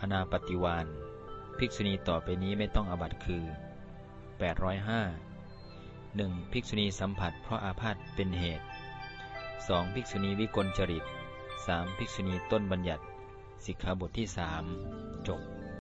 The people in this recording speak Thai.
อนาปฏิวานภิกษุณีต่อไปนี้ไม่ต้องอบัตคือ 805 1. ภิกษุณีสัมผัสเพราะอาพาธเป็นเหตุ 2. ภิกษุณีวิกลจริต 3. ภิกษุณีต้นบัญญัติ สิกขาบทที่ 3 จบ